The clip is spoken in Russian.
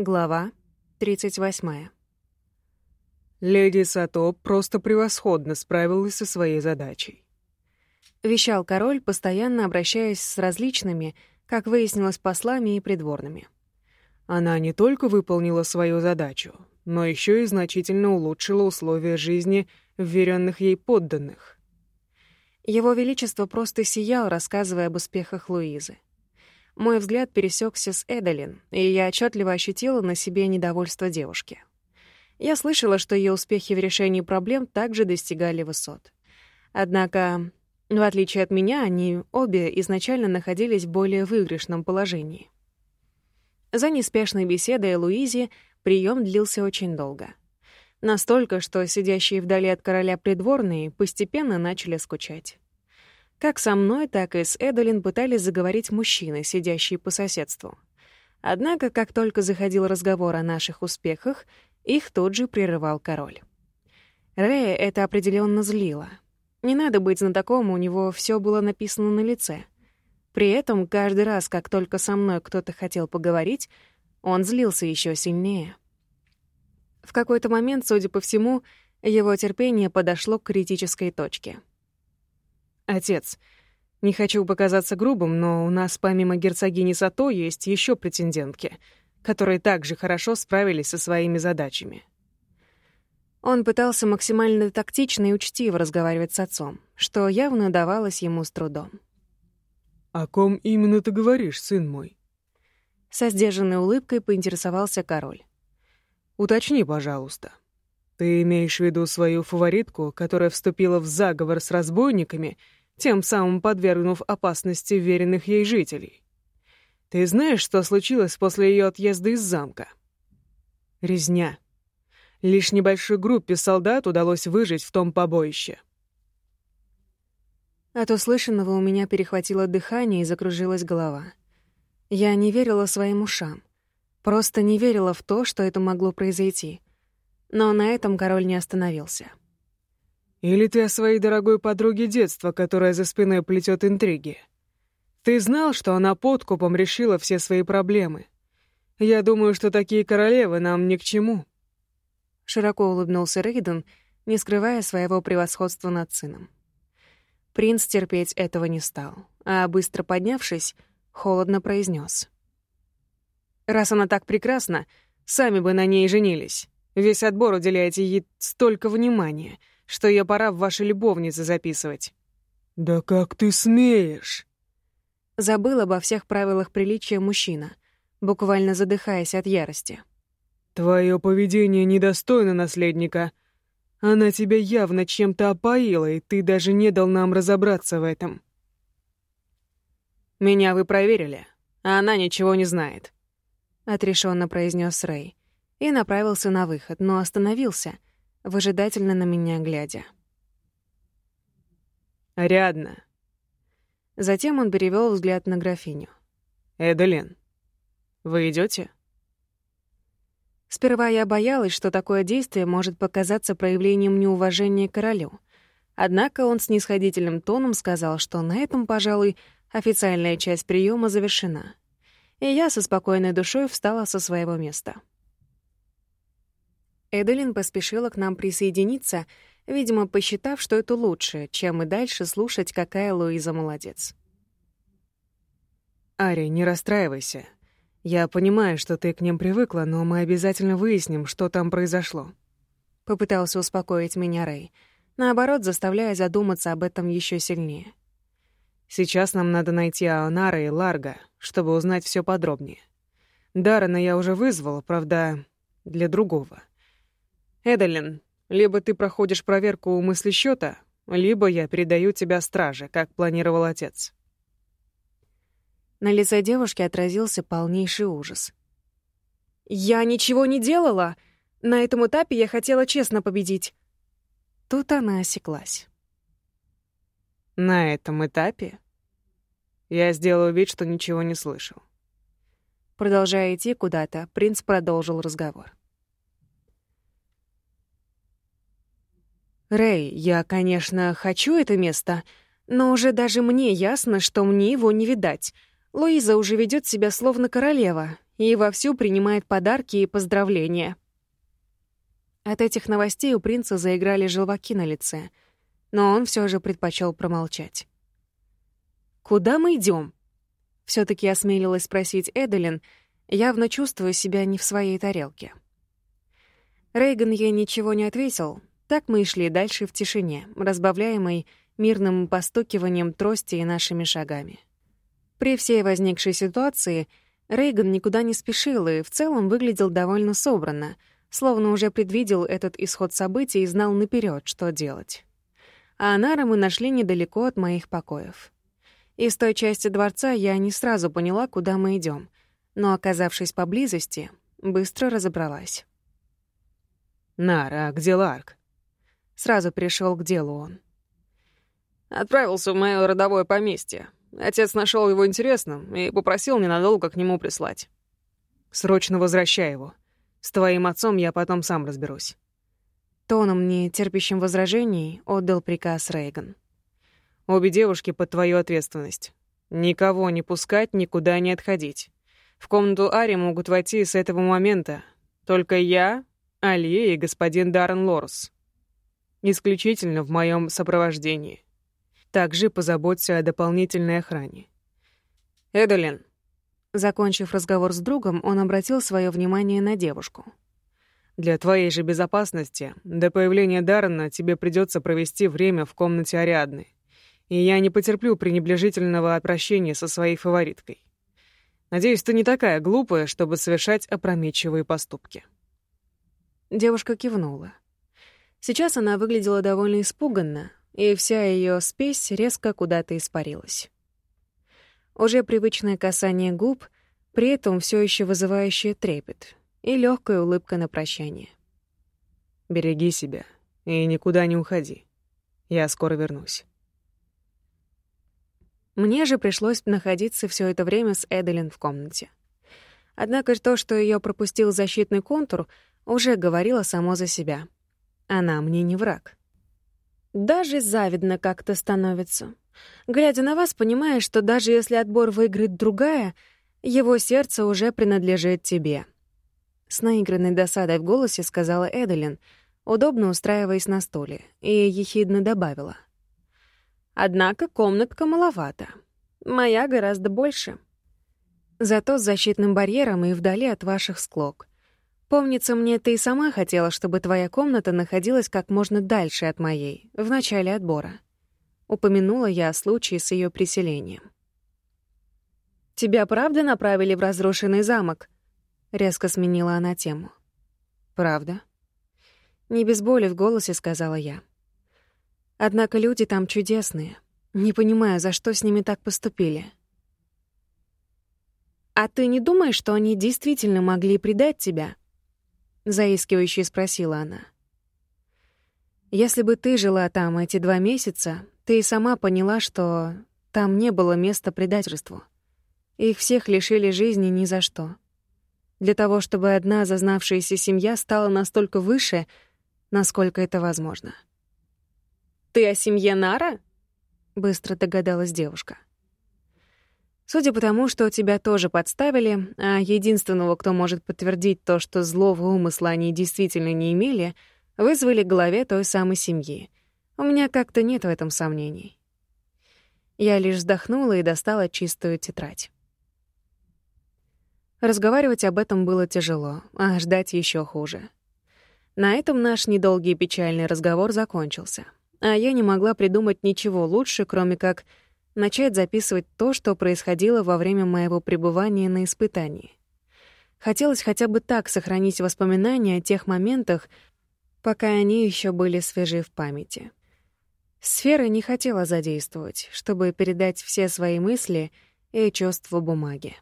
Глава 38. Леди Сато просто превосходно справилась со своей задачей. Вещал король, постоянно обращаясь с различными, как выяснилось, послами и придворными. Она не только выполнила свою задачу, но еще и значительно улучшила условия жизни вверенных ей подданных. Его Величество просто сиял, рассказывая об успехах Луизы. Мой взгляд пересекся с Эдалин, и я отчетливо ощутила на себе недовольство девушки. Я слышала, что ее успехи в решении проблем также достигали высот. Однако, в отличие от меня, они обе изначально находились в более выигрышном положении. За неспешной беседой Луизи прием длился очень долго. Настолько, что сидящие вдали от короля придворные постепенно начали скучать. Как со мной, так и с Эдолин пытались заговорить мужчины, сидящие по соседству. Однако, как только заходил разговор о наших успехах, их тут же прерывал король. Рэя это определенно злило. Не надо быть знатоком, у него все было написано на лице. При этом каждый раз, как только со мной кто-то хотел поговорить, он злился еще сильнее. В какой-то момент, судя по всему, его терпение подошло к критической точке — «Отец, не хочу показаться грубым, но у нас помимо герцогини Сато есть еще претендентки, которые также хорошо справились со своими задачами». Он пытался максимально тактично и учтиво разговаривать с отцом, что явно давалось ему с трудом. «О ком именно ты говоришь, сын мой?» Со сдержанной улыбкой поинтересовался король. «Уточни, пожалуйста. Ты имеешь в виду свою фаворитку, которая вступила в заговор с разбойниками — тем самым подвергнув опасности веренных ей жителей. Ты знаешь, что случилось после ее отъезда из замка? Резня. Лишь небольшой группе солдат удалось выжить в том побоище. От услышанного у меня перехватило дыхание и закружилась голова. Я не верила своим ушам. Просто не верила в то, что это могло произойти. Но на этом король не остановился. Или ты о своей дорогой подруге детства, которая за спиной плетет интриги? Ты знал, что она подкупом решила все свои проблемы? Я думаю, что такие королевы нам ни к чему». Широко улыбнулся Рейден, не скрывая своего превосходства над сыном. Принц терпеть этого не стал, а, быстро поднявшись, холодно произнес: «Раз она так прекрасна, сами бы на ней женились. Весь отбор уделяете ей столько внимания — что ее пора в ваши любовницы записывать». «Да как ты смеешь?» Забыл обо всех правилах приличия мужчина, буквально задыхаясь от ярости. «Твое поведение недостойно наследника. Она тебя явно чем-то опоила, и ты даже не дал нам разобраться в этом». «Меня вы проверили, а она ничего не знает», — отрешенно произнес Рэй и направился на выход, но остановился — выжидательно на меня глядя. «Ариадна». Затем он перевел взгляд на графиню. «Эделин, вы идете? Сперва я боялась, что такое действие может показаться проявлением неуважения к королю. Однако он с нисходительным тоном сказал, что на этом, пожалуй, официальная часть приема завершена. И я со спокойной душой встала со своего места. Эделин поспешила к нам присоединиться, видимо, посчитав, что это лучше, чем и дальше слушать, какая Луиза молодец. «Ари, не расстраивайся. Я понимаю, что ты к ним привыкла, но мы обязательно выясним, что там произошло». Попытался успокоить меня Рэй, наоборот, заставляя задуматься об этом еще сильнее. «Сейчас нам надо найти Аонара и Ларга, чтобы узнать все подробнее. Даррена я уже вызвала, правда, для другого. Эделин, либо ты проходишь проверку у мыслесчёта, либо я передаю тебя страже, как планировал отец». На лице девушки отразился полнейший ужас. «Я ничего не делала! На этом этапе я хотела честно победить!» Тут она осеклась. «На этом этапе?» Я сделаю вид, что ничего не слышал. Продолжая идти куда-то, принц продолжил разговор. «Рэй, я, конечно, хочу это место, но уже даже мне ясно, что мне его не видать. Луиза уже ведет себя словно королева, и вовсю принимает подарки и поздравления. От этих новостей у принца заиграли желваки на лице, но он все же предпочел промолчать. «Куда мы идем? все таки осмелилась спросить Эделин, явно чувствуя себя не в своей тарелке. Рейган ей ничего не ответил, так мы и шли дальше в тишине, разбавляемой мирным постукиванием трости и нашими шагами. При всей возникшей ситуации Рейган никуда не спешил и в целом выглядел довольно собранно, словно уже предвидел этот исход событий и знал наперед, что делать. А Анара мы нашли недалеко от моих покоев. Из той части дворца я не сразу поняла, куда мы идем, но, оказавшись поблизости, быстро разобралась. «Нара, а где Ларк?» Сразу пришел к делу он. Отправился в мое родовое поместье. Отец нашел его интересным и попросил ненадолго к нему прислать. Срочно возвращай его. С твоим отцом я потом сам разберусь. Тоном, не терпящим возражений, отдал приказ Рейган. Обе девушки под твою ответственность. Никого не пускать, никуда не отходить. В комнату Ари могут войти с этого момента только я, Али и господин Даррен Лорс исключительно в моем сопровождении. Также позаботься о дополнительной охране. Эдолин. Закончив разговор с другом, он обратил свое внимание на девушку. Для твоей же безопасности до появления Даррена тебе придется провести время в комнате Ариадны. И я не потерплю пренебрежительного обращения со своей фавориткой. Надеюсь, ты не такая глупая, чтобы совершать опрометчивые поступки. Девушка кивнула. Сейчас она выглядела довольно испуганно, и вся ее спесь резко куда-то испарилась. Уже привычное касание губ, при этом все еще вызывающее трепет и легкая улыбка на прощание. «Береги себя и никуда не уходи. Я скоро вернусь». Мне же пришлось находиться все это время с Эделин в комнате. Однако то, что ее пропустил защитный контур, уже говорило само за себя — она мне не враг. Даже завидно как-то становится. Глядя на вас, понимаешь, что даже если отбор выиграет другая, его сердце уже принадлежит тебе. С наигранной досадой в голосе сказала Эделин, удобно устраиваясь на стуле, и ехидно добавила. «Однако комнатка маловато. Моя гораздо больше. Зато с защитным барьером и вдали от ваших склок. Помнится мне, ты и сама хотела, чтобы твоя комната находилась как можно дальше от моей, в начале отбора. Упомянула я о случае с ее приселением. «Тебя правда направили в разрушенный замок?» Резко сменила она тему. «Правда?» Не без боли в голосе сказала я. «Однако люди там чудесные. Не понимаю, за что с ними так поступили». «А ты не думаешь, что они действительно могли предать тебя?» Заискивающе спросила она. Если бы ты жила там эти два месяца, ты и сама поняла, что там не было места предательству. Их всех лишили жизни ни за что. Для того, чтобы одна зазнавшаяся семья стала настолько выше, насколько это возможно. «Ты о семье Нара?» — быстро догадалась девушка. Судя по тому, что тебя тоже подставили, а единственного, кто может подтвердить то, что злого умысла они действительно не имели, вызвали главе той самой семьи. У меня как-то нет в этом сомнений. Я лишь вздохнула и достала чистую тетрадь. Разговаривать об этом было тяжело, а ждать еще хуже. На этом наш недолгий печальный разговор закончился, а я не могла придумать ничего лучше, кроме как — начать записывать то, что происходило во время моего пребывания на испытании. Хотелось хотя бы так сохранить воспоминания о тех моментах, пока они еще были свежи в памяти. Сфера не хотела задействовать, чтобы передать все свои мысли и чувства бумаге.